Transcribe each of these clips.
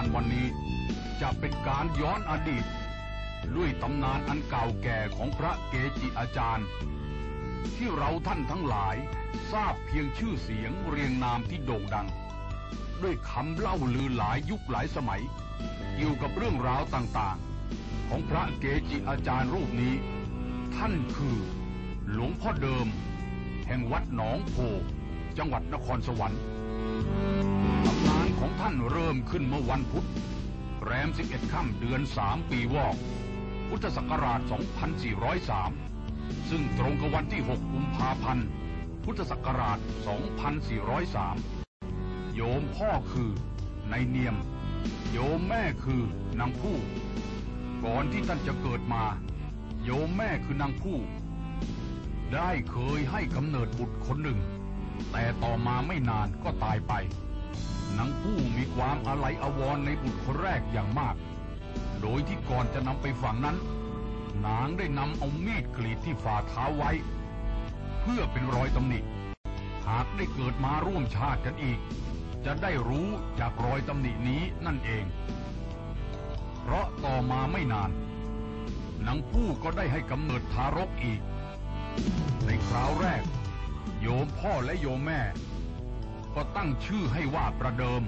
การวันนี้จะเป็นการย้อนอดีต ด้วยตำนานอันเก่าแก่ของพระเกจิอาจารย์ ที่เราท่านทั้งหลายทราบเพียงชื่อเสียงเรียงนามที่โด่งดัง ด้วยคำเล่าลือหลายยุคหลายสมัย เกี่ยวกับเรื่องราวต่างๆ ของพระเกจิอาจารย์รูปนี้ ท่านคือหลวงพ่อเดิม แห่งวัดหนองโพจังหวัดนครสวรรค์ ท่านเริ่มขึ้นเมื่อวันพุธ แรม 11 ค่ำเดือน 3 ปีวอก พุทธศักราช 2403 ซึ่งตรงกับวันที่ 6 กุมภาพันธ์ พุทธศักราช 2403 โยมพ่อคือนายเนียม โยมแม่คือนางผู้ ก่อนที่ท่านจะเกิดมา โยมแม่คือนางผู้ ได้เคยให้กำเนิดบุตรคนหนึ่ง แต่ต่อมาไม่นานก็ตายไป นางผู้มีความอาลัยอาวรณ์ในบุตรคนแรกอย่างมาก โดยที่ก่อนจะนำไปฝังนั้น นางได้นำเอามีดกรีดที่ฝ่าเท้าไว้ เพื่อเป็นรอยตำหนิ หากได้เกิดมาร่วมชาติกันอีก จะได้รู้จากรอยตำหนินี้นั่นเอง เพราะต่อมาไม่นานนางผู้ก็ได้ให้กำเนิดทารกอีก ในคราวแรก โยมพ่อและโยมแม่ ก็ตั้งชื่อให้ว่าประเดิม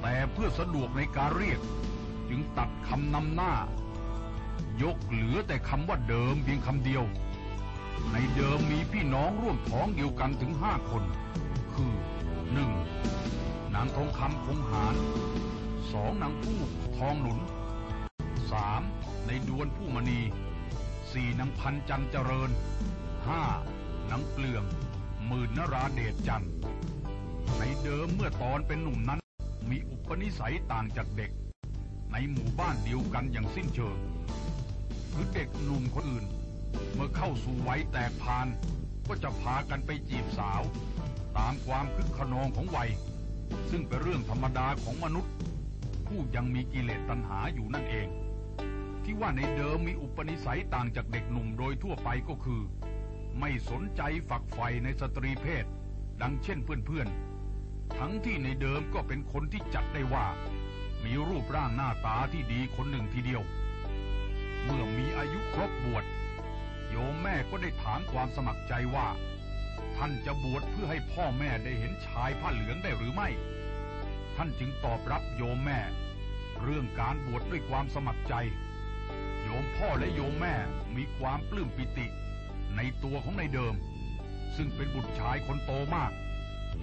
แต่เพื่อสะดวกในการเรียก จึงตัดคำนำหน้า ยกเหลือแต่คำว่าเดิมเพียงคำเดียว ในเดิมมีพี่น้องร่วมท้องเดียวกันถึงห้าคน คือหนึ่งนางทองคำคงหารสองนางผู้ทองหนุนสามในดวนผู้มณีสี่นางพันจันเจริญห้านางเปลือง หมื่นนราเดชจันทร์ ในเดิมเมื่อตอนเป็นหนุ่มนั้น มีอุปนิสัยต่างจากเด็ก ในหมู่บ้านเดียวกันอย่างสิ้นเชิงคือเด็กหนุ่มคนอื่น เมื่อเข้าสู่วัยแตกพาน ก็จะพากันไปจีบสาว ตามความคึกขนองของวัย ซึ่งเป็นเรื่องธรรมดาของมนุษย์ ผู้ยังมีกิเลสตัณหาอยู่นั่นเอง ที่ว่าในเดิมมีอุปนิสัยต่างจากเด็กหนุ่มโดยทั่วไปก็คือ ไม่สนใจฝักใฝ่ในสตรีเพศ ดังเช่นเพื่อนๆ ทั้งที่ในเดิมก็เป็นคนที่จัดได้ว่า มีรูปร่างหน้าตาที่ดีคนหนึ่งทีเดียว เมื่อมีอายุครบบวชโยมแม่ก็ได้ถามความสมัครใจว่า ท่านจะบวชเพื่อให้พ่อแม่ได้เห็นชายผ้าเหลืองได้หรือไม่ ท่านจึงตอบรับโยมแม่ เรื่องการบวชด้วยความสมัครใจ โยมพ่อและโยมแม่มีความปลื้มปิติ ในตัวของในเดิม ซึ่งเป็นบุตรชายคนโตมาก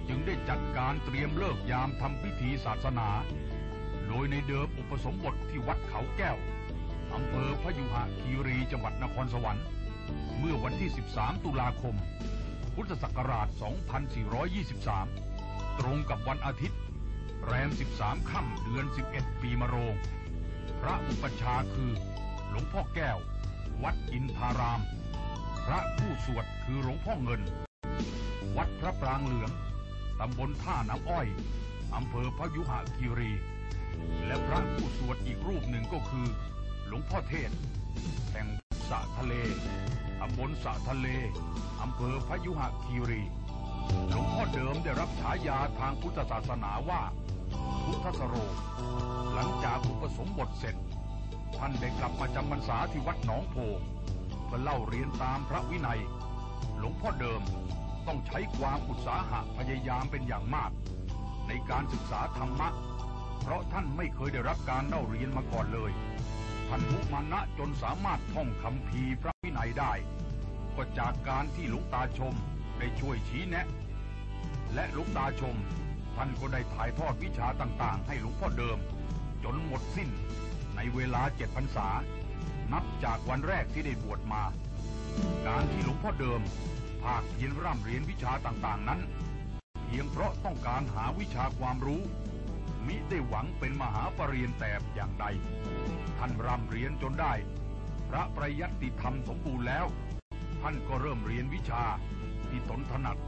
จึงได้จัดการเตรียมเลิกยามทำพิธีศาสนา โดยในเดิมอุปสมบทที่วัดเขาแก้วอำเภอพยุหคีรีจังหวัดนครสวรรค์ เมื่อวันที่ 13 ตุลาคม พุทธศักราช 2423 ตรงกับวันอาทิตย์ แรม 13 ค่ำเดือน 11 ปีมะโรง พระอุปชฌาย์คือ หลวงพ่อแก้ว วัดอินทาราม พระผู้สวดคือหลวงพ่อเงิน วัดพระปรางเหลือง ตำบลท่าน้ำอ้อยอำเภอพยุหคีรี และพระผู้สวดอีกรูปหนึ่งก็คือ หลวงพ่อเทศ แห่งสะทะเลตำบลสะทะเลอำเภอพยุหคีรี หลวงพ่อเดิมได้รับฉายาทางพุทธศาสนาว่า พุทธสโร หลังจากอุปสมบทเสร็จ ท่านได้กลับมาจำพรรษาที่วัดหนองโพเพื่อเล่าเรียนตามพระวินัย หลวงพ่อเดิม ต้องใช้ความอุตสาหะพยายามเป็นอย่างมาก ในการศึกษาธรรมะ เพราะท่านไม่เคยได้รับการเล่าเรียนมาก่อนเลย ท่านมุมานะจนสามารถท่องคำพีพระวินัยได้ ก็จากการที่ลวงตาชมได้ช่วยชี้แนะ และลวงตาชม ท่านก็ได้ถ่ายทอดวิชาต่างๆ ให้หลวงพ่อเดิม จนหมดสิ้นในเวลาเจ็ดพรรษา นับจากวันแรกที่ได้บวชมา การที่หลวงพ่อเดิม ภาคเพียนร่ำเรียนวิชาต่างๆนั้น เพียงเพราะต้องการหาวิชาความรู้ มิได้หวังเป็นมหาปรริญญาแต่อย่างใด ท่านร่ำเรียนจนได้ พระประยัติธรรมสมบูรณ์แล้ว ท่านก็เริ่มเรียนวิชาที่ตนถนัด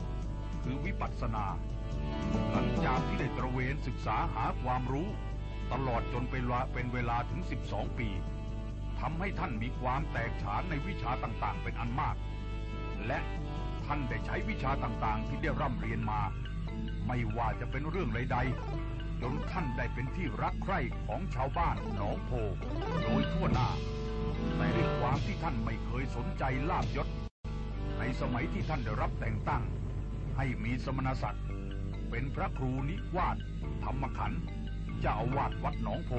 คือวิปัสสนาหลังจากที่ได้ตระเวนศึกษาหาความรู้ ตลอดจนเป็นเวลาเป็นเวลาถึง 12 ปีทำให้ท่านมีความแตกฉานในวิชาต่างๆ เป็นอันมาก และท่านได้ใช้วิชาต่างๆ ที่ได้ร่ำเรียนมา ไม่ว่าจะเป็นเรื่องใดๆจนท่านได้เป็นที่รักใคร่ของชาวบ้านหนองโพ โดยทั่วหน้าแต่ด้วยความที่ท่านไม่เคยสนใจลาบยศ ในสมัยที่ท่านได้รับแต่งตั้ง ให้มีสมณศักดิ์ เป็นพระครูนิวาสธรรมขันธ์เจ้าอาวาสวัดหนองโพ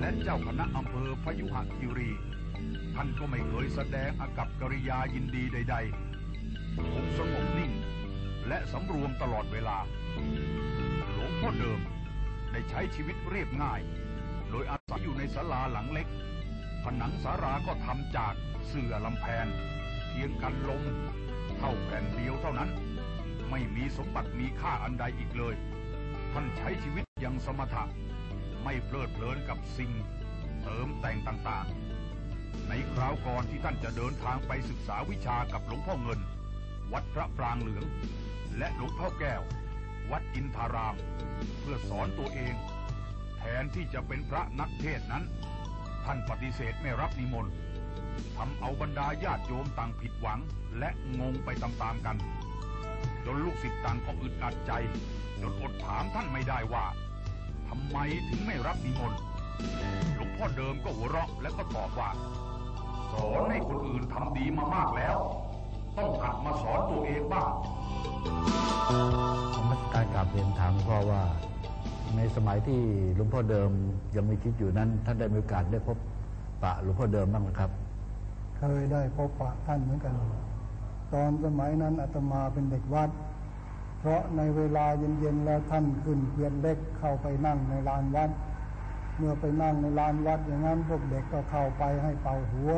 และเจ้าคณะอำเภอพยุหคีรี ท่านก็ไม่เคยแสดงอากับกริยายินดีใดๆคงสงบนิ่ง และสำรวมตลอดเวลา หลวงพ่อเดิมได้ใช้ชีวิตเรียบง่าย โดยอาศัยอยู่ในศาลาหลังเล็ก ผนังศาลาก็ทำจากเสื่อลำแพนเพียงกันลมเท่าแผ่นเดียวเท่านั้น ไม่มีสมบัติมีค่าอันใดอีกเลย ท่านใช้ชีวิตอย่างสมถะ ไม่เพลิดเพลินกับสิ่ง เติมแต่งต่างๆ ในคราวก่อนที่ท่านจะเดินทางไปศึกษาวิชากับหลวงพ่อเงิน วัดพระปรางเหลือง และหลวงพ่อแก้ว วัดอินทาราม เพื่อสอนตัวเอง แทนที่จะเป็นพระนักเทศน์นั้น ท่านปฏิเสธไม่รับนิมนต์ทำเอาบรรดาญาติโยมต่างผิดหวังและงงไปตามๆกัน จนลูกศิษย์ต่างก็อึดอัดใจ จนอดถามท่านไม่ได้ว่าทำไมถึงไม่รับนิมนต์ หลวงพ่อเดิมก็หัวเราะและก็ตอบว่า สอนให้คนอื่นทำดีมามากแล้ว ต้องหัดมาสอนตัวเองบ้างนมัสการกราบเรียนถามพ่อว่า ในสมัยที่หลวงพ่อเดิมยังมีชีวิตอยู่นั้น ท่านได้มีโอกาสได้พบปะหลวงพ่อเดิมบ้างไหมครับ เคยได้พบปะท่านเหมือนกัน ตอนสมัยนั้นอาตมาเป็นเด็กวัด เพราะในเวลาเย็นๆแล้วท่านขึ้นเกวียนเล็กเข้าไปนั่งในลานวัด เมื่อไปนั่งในลานวัดอย่างนั้นพวกเด็กก็เข้าไปให้เป่าหัว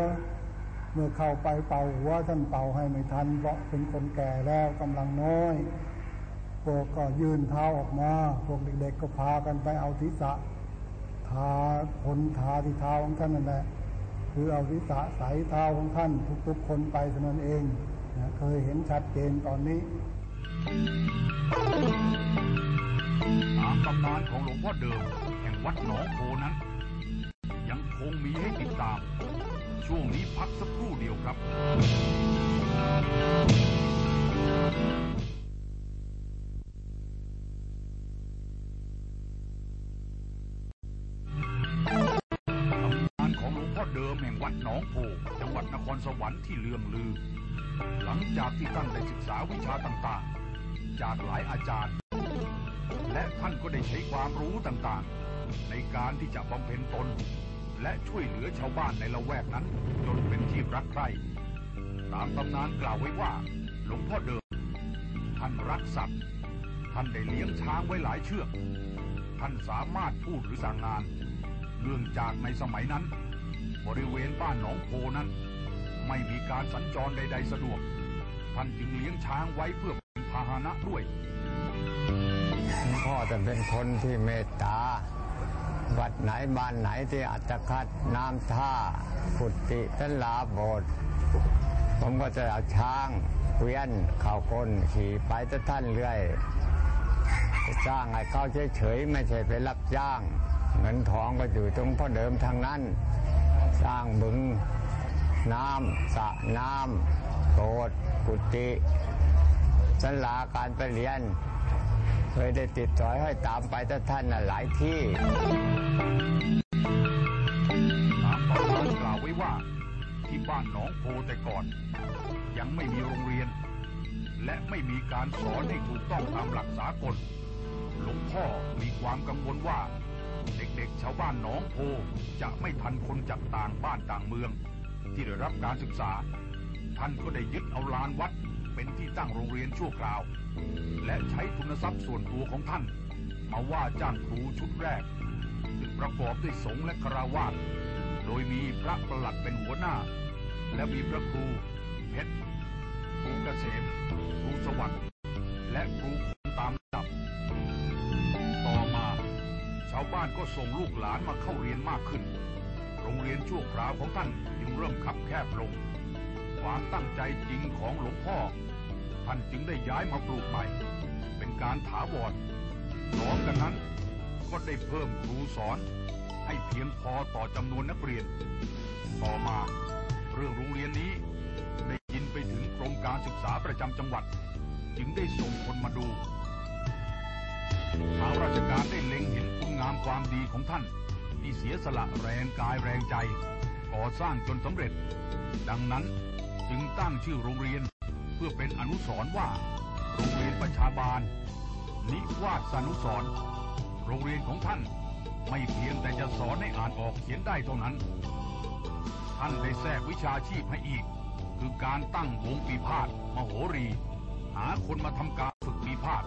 เมื่อเข้าไปเป่าหัวท่านเป่าให้ไม่ทัน เพราะเป็นคนแก่แล้วกำลังน้อย พวกก็ยื่นเท้าออกมา พวกเด็กๆก็พากันไปเอาศีรษะทาคนทาที่เท้าของท่านนั่นแหละคือเอาศีรษะใส่เท้าของท่าน ทุกๆคนไปเท่านั้นเองนะเคยเห็นชัดเจนตอนนี้ ตามตำนานของหลวงพ่อเดิม แห่งวัดหนองโพนั้น ยังคงมีให้ติดตาม ช่วงนี้พักสักครู่เดียวครับ ตำนานของหลวงพ่อเดิมแห่งวัดหนองโพจังหวัดนครสวรรค์ที่เลื่องลือ หลังจากที่ท่านได้ศึกษาวิชาต่างๆ จากหลายอาจารย์ และท่านก็ได้ใช้ความรู้ต่างๆ ในการที่จะบำเพ็ญตน และช่วยเหลือชาวบ้านในละแวกนั้น จนเป็นที่รักใคร่ตามตำนานกล่าวไว้ว่า หลวงพ่อเดิม ท่านรักสัตว์ ท่านได้เลี้ยงช้างไว้หลายเชือก ท่านสามารถพูดหรือสั่งงาน เนื่องจากในสมัยนั้น บริเวณบ้านหนองโพนั้น ไม่มีการสัญจรใด ๆ สะดวก ท่านจึงเลี้ยงช้างไว้เพื่อเป็นพาหนะด้วยหลวง พ่อจะเป็นคนที่เมตตาวัดไหนบ้านไหนที่อัตคัดน้ำท่ากุฏิตลาโบสถ์ผมก็จะเอาช้างเวียนเข่าคนขี่ไปจะท่านเรื่อยจะจ้างให้เขาเฉยๆไม่ใช่ไปรับจ้าง เงินทองก็อยู่ตรงพ่อเดิมทางนั้น สร้างบึงน้ำสระน้ำโบสกุฏิสลาการไปเรียน เคยได้ติดต่อให้ตามไปถ้าท่านน่ะหลายที่ ตามตำนานกล่าวไว้ว่าที่บ้านหนองโพแต่ก่อน ยังไม่มีโรงเรียน และไม่มีการสอนให้ถูกต้องตามหลักสากล หลวงพ่อมีความกังวลว่า เด็กๆชาวบ้านหนองโพจะไม่ทันคนจากต่างบ้านต่างเมือง ที่ได้รับการศึกษา ท่านก็ได้ยึดเอาลานวัด เป็นที่ตั้งโรงเรียนชั่วคราว และใช้ทุนทรัพย์ส่วนตัวของท่าน มาว่าจ้างครูชุดแรก ซึ่งประกอบด้วยสงฆ์และคราวาสโดยมีพระประหลัดเป็นหัวหน้า และมีพระครูเพชรครูเกษมครูสวัสดิ์และครูตามดับ ต่อมา ชาวบ้านก็ส่งลูกหลานมาเข้าเรียนมากขึ้น โรงเรียนชั่วคราวของท่านจึงเริ่มขับแคบลง ความตั้งใจจริงของหลวงพ่อ ท่านจึงได้ย้ายมาปลูกใหม่ เป็นการถาวรพร้อมกันนั้นก็ได้เพิ่มครูสอน ให้เพียงพอต่อจำนวนนักเรียน ต่อมาเรื่องโรงเรียนนี้ได้ยินไปถึงกรมการศึกษาประจำจังหวัด จึงได้ส่งคนมาดูชาวราชการได้เล็งเห็นามความดีของท่าน ที่เสียสละแรงกายแรงใจ ก่อสร้างจนสำเร็จ ดังนั้น จึงตั้งชื่อโรงเรียน เพื่อเป็นอนุสรณ์ว่า โรงเรียนประชาบาล นิวาสานุสรณ์โรงเรียนของท่านไม่เพียงแต่จะสอนให้อ่านออกเขียนได้เท่านั้น ท่านได้แทรกวิชาชีพให้อีก คือการตั้งวงปีพาทมโหรี หาคนมาทำการฝึกปีพาท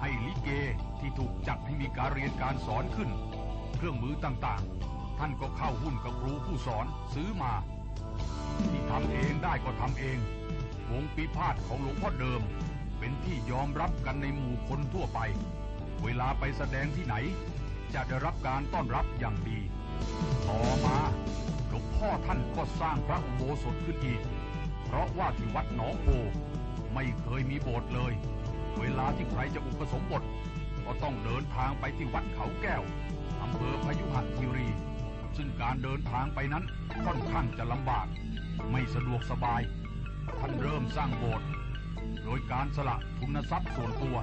ให้ลิเกที่ถูกจัดให้มีการเรียนการสอนขึ้น เครื่องมือต่างๆ ท่านก็เข้าหุ้นกับครูผู้สอนซื้อมาำเองได้ก็ทำเอง วงปีพาทของหลวงพ่อเดิม เป็นที่ยอมรับกันในหมู่คนทั่วไป เวลาไปแสดงที่ไหน จะได้รับการต้อนรับอย่างดี ต่อมาหลวงพ่อท่านก็สร้างพระอุโบสถขึ้นอีก เพราะว่าที่วัดหนองโพไม่เคยมีโบสถ์เลย เวลาที่ใครจะอุปสมบท ก็ต้องเดินทางไปที่วัดเขาแก้วอำเภอพยุหคีรี ซึ่งการเดินทางไปนั้นค่อนข้างจะลำบาก ไม่สะดวกสบาย ท่านเริ่มสร้างโบสถ์โดยการสละทุนทรัพย์ส่วนตัว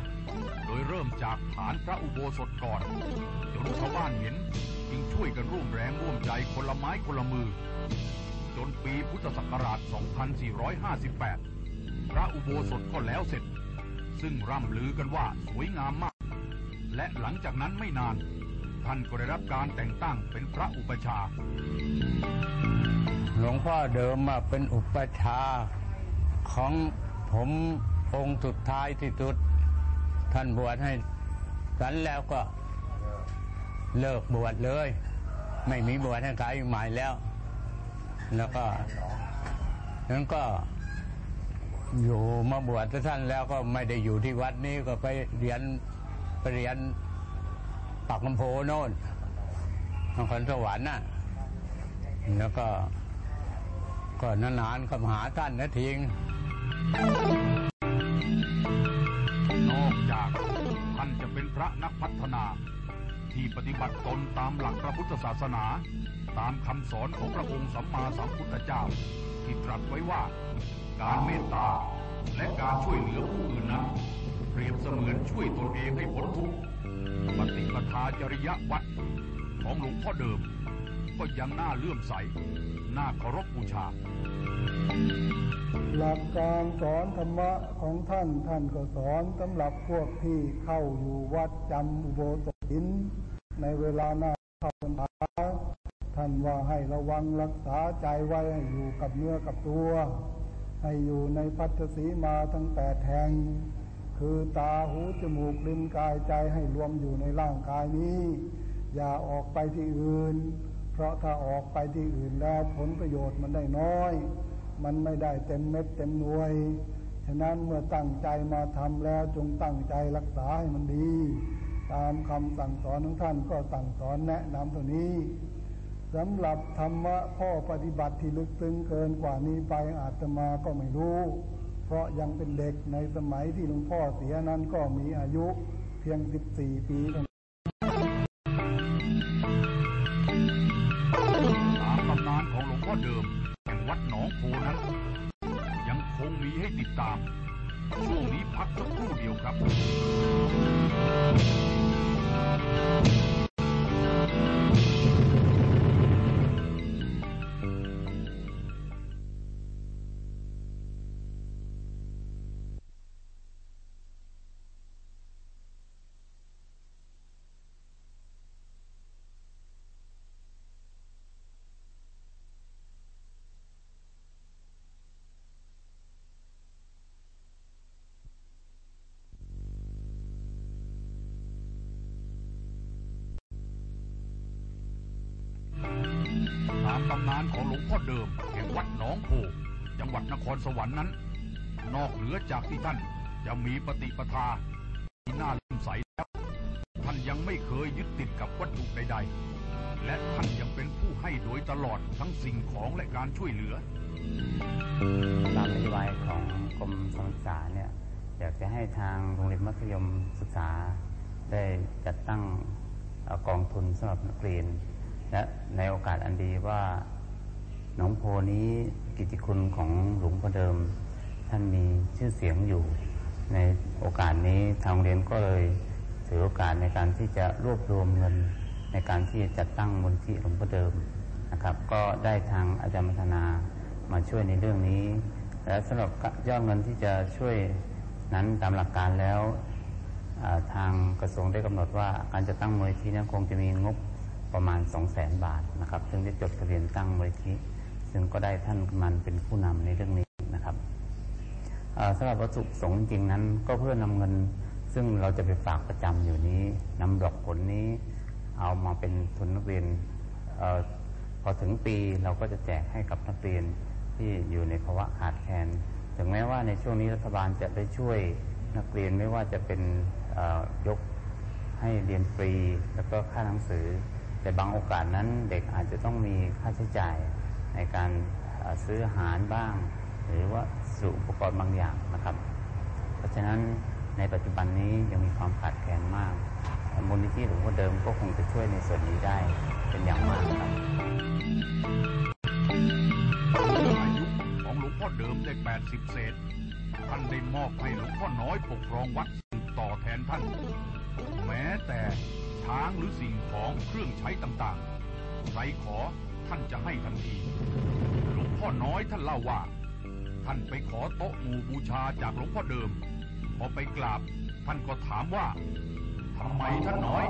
โดยเริ่มจากฐานพระอุโบสถก่อนจนชาวบ้านเห็นจึงช่วยกันร่วมแรงร่วมใจคนละไม้คนละมือ จนปีพุทธศักราช 2458 พระอุโบสถก็แล้วเสร็จ ซึ่งร่ำลือกันว่าสวยงามมาก และหลังจากนั้นไม่นาน ท่านก็ได้รับการแต่งตั้งเป็นพระอุปชา หลวงพ่อเดิมมาเป็นอุปชาของผมองค์สุดท้ายที่สุด ท่านบวชให้สันแล้วก็เลิกบวชเลย ไม่มีบวชให้ใครใหม่แล้ว แล้วก็นั้นก็อยู่มาบวชกับท่านแล้วก็ไม่ได้อยู่ที่วัดนี้ก็ไปเรียนไปเรียนปักลำโพโน่นนครสวรรค์น่ะ แล้วก็ ก็นานๆก็มาหาท่านนะทิง นอกจากท่านจะเป็นพระนักพัฒนา ที่ปฏิบัติตนตามหลักพระพุทธศาสนา ตามคำสอนของพระองค์สัมมาสัมพุทธเจ้า ที่ตรัสไว้ว่าการเมตตาและการช่วยเหลือผู้อื่นนั้นเปรียบเสมือนช่วยตนเองให้พ้นทุกข์ปฏิปทาจริยวัดของหลวงพ่อเดิม ก็ยังน่าเลื่อมใส น่าเคารพบูชา หลักการสอนธรรมะของท่านท่านก็สอนสำหรับพวกที่เข้าอยู่วัดจำอุโบสถศีลในเวลาหน้าเข้าพรรษาท่านว่าให้ระวังรักษาใจไว้ให้อยู่กับเนื้อกับตัว ให้อยู่ในพัทสีมาทั้งแปดแห่งคือตาหูจมูกลิ้นกายใจให้รวมอยู่ในร่างกายนี้ อย่าออกไปที่อื่น เพราะถ้าออกไปที่อื่นแล้วผลประโยชน์มันได้น้อย มันไม่ได้เต็มเม็ดเต็มหน่วย ฉะนั้นเมื่อตั้งใจมาทำแล้วจงตั้งใจรักษาให้มันดี ตามคำสั่งสอนของท่านก็สั่งสอนแนะนำตัวนี้สำหรับธรรมะข้อปฏิบัติที่ลึกซึ้งเกินกว่านี้ไปอาตมาก็ไม่รู้ เพราะยังเป็นเด็กในสมัยที่หลวงพ่อเสียนั้นก็มีอายุเพียง 14 ปี พ่อเดิมแห่งวัดหนองโพจังหวัดนครสวรรค์นั้น นอกเหนือจากที่ท่านจะมีปฏิปทาที่น่าเลื่อมใสแล้ว ท่านยังไม่เคยยึดติดกับวัตถุใด ๆ และท่านยังเป็นผู้ให้โดยตลอดทั้งสิ่งของและการช่วยเหลือตามนโยบายของกรมศึกษาเนี่ยอยากจะให้ทางโรงเรียนมัธยมศึกษาได้จัดตั้งอกองทุนสำหรับนักเรียนและในโอกาสอันดีว่า หนองโพนี้กิจคุณของหลวงพ่อเดิม ท่านมีชื่อเสียงอยู่ ในโอกาสนี้ทางโรงเรียนก็เลยถือโอกาสในการที่จะรวบรวมเงินในการที่จะจัดตั้งมูลที่หลวงพ่อเดิมนะครับ ก็ได้ทางอาจารย์มัทนามาช่วยในเรื่องนี้ และสำหรับยอดเงินที่จะช่วยนั้นตามหลักการแล้วทางกระทรวงได้กำหนดว่าการจะตั้งมูลที่นั้นคงจะมีงบประมาณ 2 0 0แสนบาทนะครับ ซึ่งได้จดทะเบียนตั้งมูลที่ ซึ่งก็ได้ท่านมันเป็นผู้นำในเรื่องนี้นะครับสำหรับวัตถุสงค์จริงๆนั้น ก็เพื่อนำเงิน ซึ่งเราจะไปฝากประจำอยู่นี้นำดอกผลนี้ เอามาเป็นทุนนักเรียนออพอถึงปีเราก็จะแจกให้กับนักเรียนที่อยู่ในภาวะขาดแคลนถึงแม้ว่าในช่วงนี้รัฐบาลจะได้ช่วยนักเรียนไม่ว่าจะเป็นยกให้เรียนฟรี แล้วก็ค่าหนังสือ แต่บางโอกาสนั้นเด็กอาจจะต้องมีค่าใช้จ่าย ในการซื้ออาหารบ้าง หรือว่าสู่อุปกรณ์บางอย่างนะครับ เพราะฉะนั้นในปัจจุบันนี้ยังมีความขาดแคลนมากมูลนิธิหลวงพ่อเดิมก็คงจะช่วยในส่วนนี้ได้เป็นอย่างมากครับอายุของหลวงพ่อเดิมได้ 80 เศษ ท่านได้มอบให้หลวงพ่อน้อยปกครองวัดต่อแทนท่าน แม้แต่ช้างหรือสิ่งของเครื่องใช้ต่างๆใครขอ ท่านจะให้ทันที หลวงพ่อน้อยท่านเล่าว่า ท่านไปขอโต๊ะหมู่บูชาจากหลวงพ่อเดิม พอไปกราบ ท่านก็ถามว่าทำไมท่านน้อย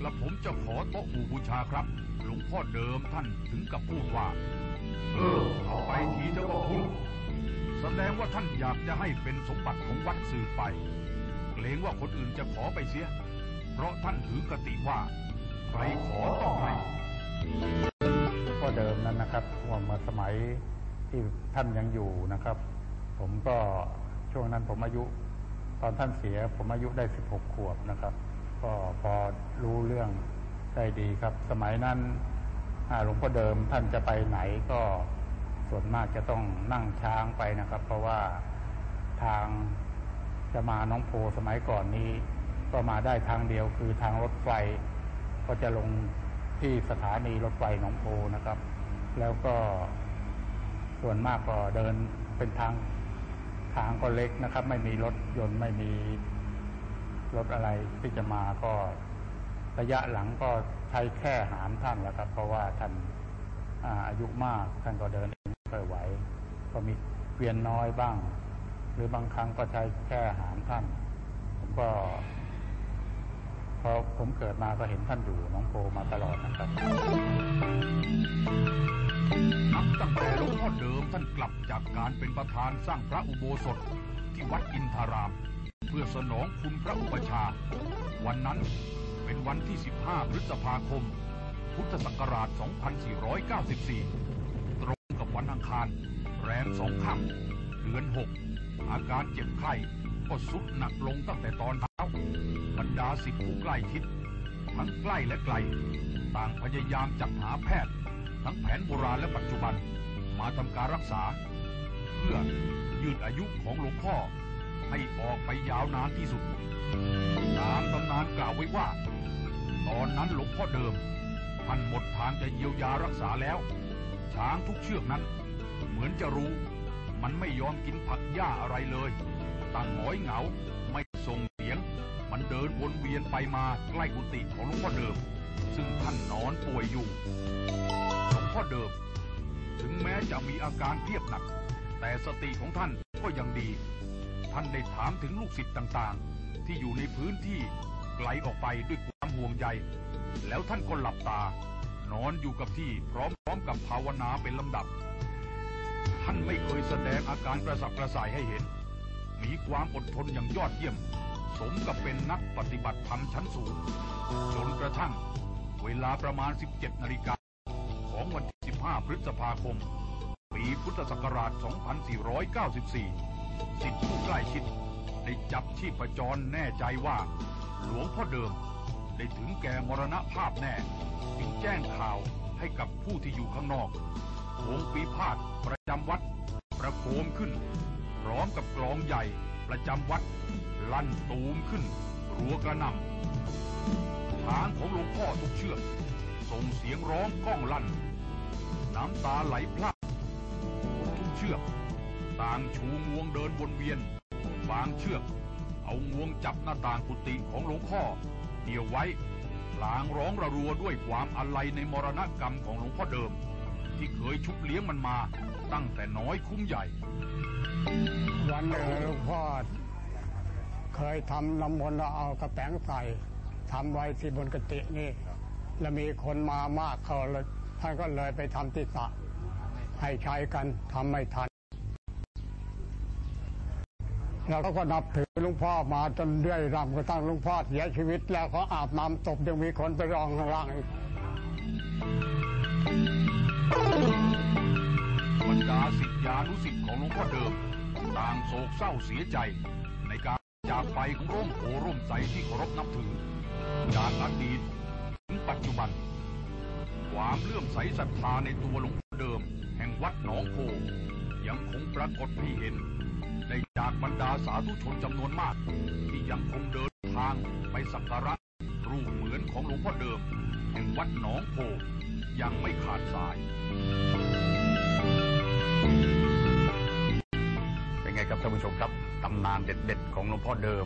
และผมจะขอโต๊ะหมู่บูชาครับ หลวงพ่อเดิมท่านถึงกับพูดว่า เออเอาไปทีเถอะก็คุณแสดงว่าท่านอยากจะให้เป็นสมบัติของวัดสืบไป เกรงว่าคนอื่นจะขอไปเสีย เพราะท่านถือกติว่า ใครขอต้องให้ ก็เดิมนั้นนะครับว่ามื่อสมัยที่ท่านยังอยู่นะครับ ผมก็ช่วงนั้นผมอายุ ตอนท่านเสีย ผมอายุได้16ขวบนะครับ ก็พอรู้เรื่องได้ดีครับ สมัยนั้นหลวงพ่อเดิมท่านจะไปไหนก็ส่วนมากจะต้องนั่งช้างไปนะครับ เพราะว่าทางจะมาน้องโพสมัยก่อนนี้ ก็มาได้ทางเดียวคือทางรถไฟ ก็จะลง ที่สถานีรถไฟหนองโพนะครับ แล้วก็ส่วนมากก็เดินเป็นทางทางก็เล็กนะครับ ไม่มีรถยนต์ไม่มีรถอะไรที่จะมาก็ระยะหลังก็ใช้แค่หามท่านแล้วครับ เพราะว่าท่านอาอายุมากท่านก็เดินเองไม่ค่อยไหว ก็มีเกวียนน้อยบ้าง หรือบางครั้งก็ใช้แค่หามท่าน ผมก็ พอผมเกิดมาก็เห็นท่านอยู่น้องโพมาตลอดนะครับนับตั้งแต่หลวงพ่อเดิมท่านกลับจากการเป็นประธานสร้างพระอุโบสถที่วัดอินทาราม เพื่อสนองคุณพระอุปชา วันนั้นเป็นวันที่ 15 พฤษภาคม พุทธศักราช 2494 ตรงกับวันอังคาร แรมสองค่ำเดือน 6 อาการเจ็บไข้ ก็สุดหนักลงตั้งแต่ตอนเช้าบรรดาสิทธิผู้ใกล้ชิด ทั้งใกล้และไกล ต่างพยายามจัดหาแพทย์ ทั้งแผนโบราณและปัจจุบัน มาทำการรักษา เพื่อยืดอายุของหลวงพ่อ ให้ออกไปยาวนานที่สุดตามตำนานกล่าวไว้ว่า ตอนนั้นหลวงพ่อเดิมท่านหมดทางจะเยียวยารักษาแล้ว ช้างทุกเชือกนั้น เหมือนจะรู้ มันไม่ยอมกินผักหญ้าอะไรเลย ตั้งหงอยเหงา ไม่ส่งเสียง มันเดินวนเวียนไปมาใกล้กุฏิของหลวงพ่อเดิม ซึ่งท่านนอนป่วยอยู่หลวงพ่อเดิม ถึงแม้จะมีอาการเพียบหนัก แต่สติของท่านก็ยังดี ท่านได้ถามถึงลูกศิษย์ต่างๆ ที่อยู่ในพื้นที่ไกลออกไปด้วยความห่วงใย แล้วท่านก็หลับตา นอนอยู่กับที่พร้อมๆกับภาวนาเป็นลำดับ ท่านไม่เคยแสดงอาการกระสับกระส่ายให้เห็น มีความอดทนอย่างยอดเยี่ยม สมกับเป็นนักปฏิบัติธรรมชั้นสูง จนกระทั่ง เวลาประมาณ 17 นาฬิกา ของวันที่ 15 พฤษภาคม ปีพุทธศักราช 2494 สิทธิผู้ใกล้ชิด ได้จับชีพจรแน่ใจว่า หลวงพ่อเดิม ได้ถึงแก่มรณภาพแน่ จึงแจ้งข่าวให้กับผู้ที่อยู่ข้างนอกวงปีพาดประจำวัด ประโคมขึ้น พร้อมกับกลองใหญ่ประจำวัด ลั่นตูมขึ้น รัวกระหน่ำช้างของหลวงพ่อทุกเชือกส่งเสียงร้องก้องลั่น น้ำตาไหลพลาทุกเชือก ต่างชูงวงเดินวนเวียน บางเชือก เอางวงจับหน้าต่างกุฏิของหลวงพ่อเดี่ยวไว้รลางร้องระรัวด้วยความอาลัยในมรณกรรมของหลวงพ่อเดิม ที่เคยชุบเลี้ยงมันมาตั้งแต่น้อยคุ้มใหญ่ วันหนึ่งหลวงพ่อเคยทำน้ำมนต์แล้วเอากระแป้งใส่ทำไว้ที่บนกตินี่ แล้วมีคนมามากเขาเลยท่านก็เลยไปทำที่สระให้ใช้กันทำไม่ทันแล้วก็นับถือหลุงพ่อมาจนเรื่อยรำกระทั่งหลุงพ่อเสียชีวิต แล้วเขาอาบน้ำศพยังมีคนไปรองข้างล่างอีกบรรดาศิษยานุศิษย์ของหลวงพ่อเดิม ต่างโศกเศร้าเสียใจ ในการจากไปของร่มโพร่มใจที่เคารพนับถือ จากอดีตถึงปัจจุบัน ความเลื่อมใสศรัทธาในตัวหลวงพ่อเดิม แห่งวัดหนองโพยังคงปรากฏให้เห็นได้จากบรรดาสาธุชนจำนวนมาก ที่ยังคงเดินทางไปสักการะรูปเหมือนของหลวงพ่อเดิม แห่งวัดหนองโพยังไม่ขาดสาย ไงครับท่านผู้ชมครับตำนานเด็ดๆของหลวงพ่อเดิม